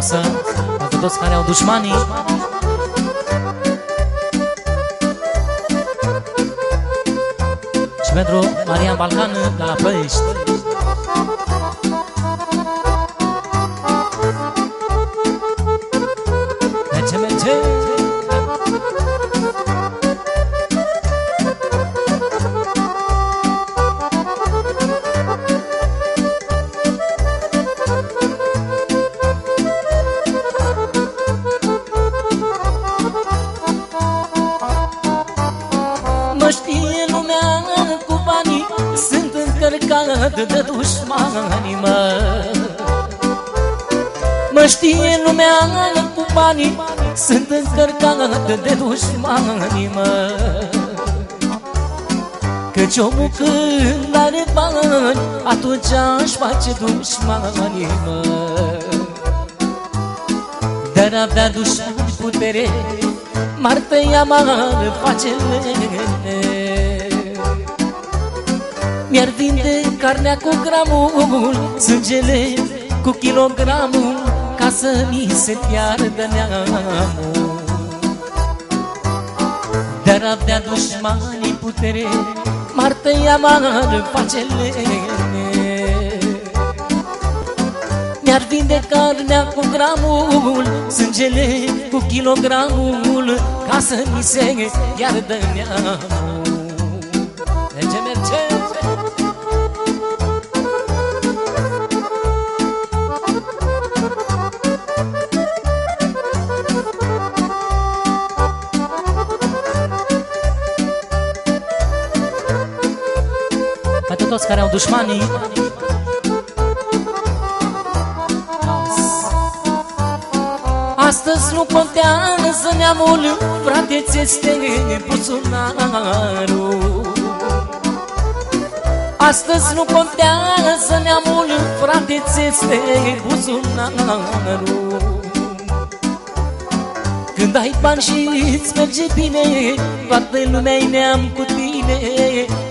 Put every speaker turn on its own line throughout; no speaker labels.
frumoasă. Pentru toți care au dușmanii. Și pentru Marian Balcan de la Ploiești încărcat de dușmani, mă Mă știe lumea cu banii Sunt încărcat de dușmani, mă Căci omul când are bani Atunci aș face dușmani, mă Dar avea dușmani putere M-ar tăia, m-ar face lene mi-ar vinde carnea cu gramul Sângele cu kilogramul Ca să mi se piardă neamul. Dar avea dușmanii putere M-ar tăia, m-ar face lene Mi-ar vinde carnea cu gramul Sângele cu kilogramul Ca să mi se piardă neamul. Merge, merge au dușmanii. Astăzi nu contează neamul Frate, ți este buzunarul. Astăzi nu contează neamul Frate, ți este buzunarul. Când ai bani și îți merge bine Toată lumea-i neam cu tine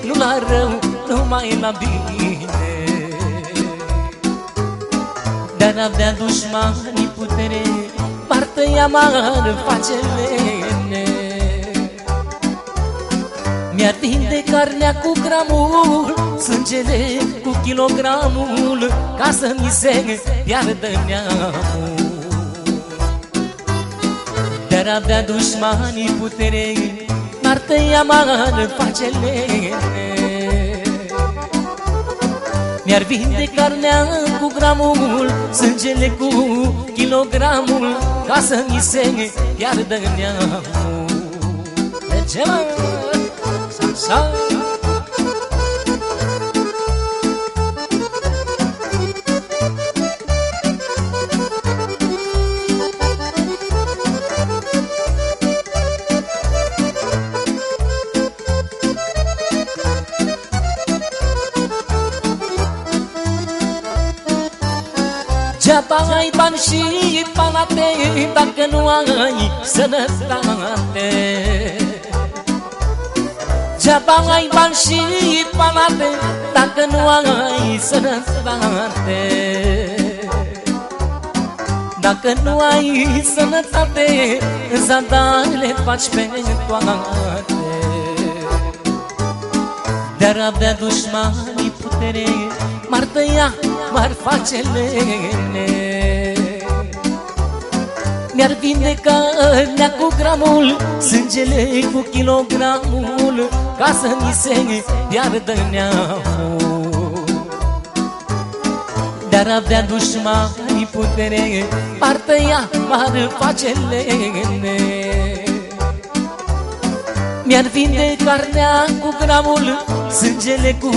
Nu la rău numai la bine Dar avea dușmanii putere Partă ea m-ar face lene Mi-ar tinde carnea cu gramul Sângele cu kilogramul Ca să mi se piardă neamul. Dar avea dușmanii putere M-ar tăia, m-ar face lene mi-ar vinde carnea cu gramul Sângele cu kilogramul Ca să mi se piardă neamul. Mergem, sa, sa Degeaba ai bani și palate Dacă nu ai sănătate. Degeaba ai bani și palate Dacă nu ai sănătate. Dacă nu ai sănătate Zadarele faci pe toate. Dar avea dușmanii putere M-ar tăia m-ar face lene. Mi-ar vinde carnea cu gramul Sângele cu kilogramul Ca să mi se piardă neamul. Dar avea dușmanii putere Partă ea m-ar face lene. Mi-ar vinde carnea cu gramul Sângele cu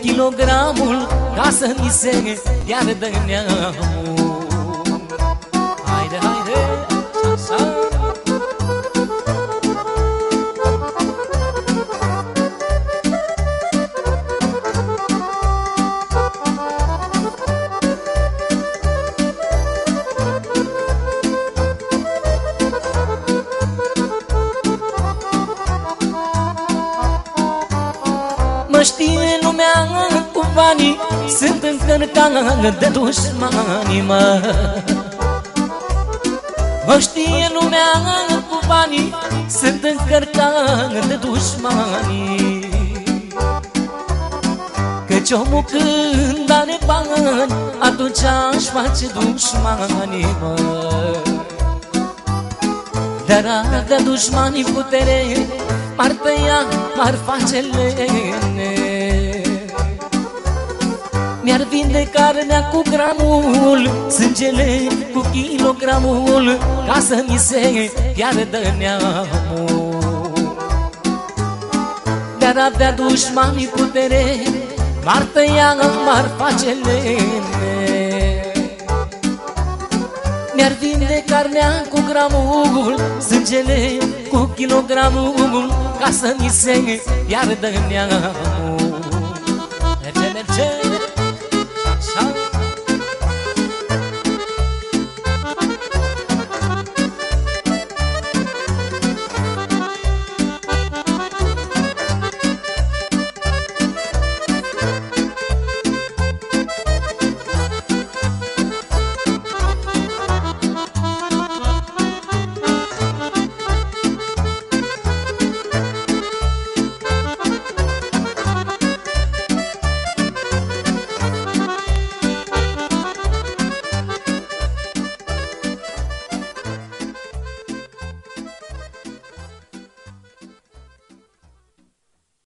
kilogramul Ca să mi se piardă neamul banii Sunt încărcat de dușmanii, mă. Mă știe lumea cu banii Sunt încărcat de dușmanii. Căci omul când are bani Atunci aș face dușmanii, mă. Dar avea dușmanii putere M-ar tăia, m-ar face lene mi-ar vinde carnea cu gramul Sângele cu kilogramul Ca să mi se piardă neamul. Dar avea dușmanii putere M-ar tăia, m-ar face lene Mi-ar vinde carnea cu gramul Sângele cu kilogramul Ca să mi se piardă neamul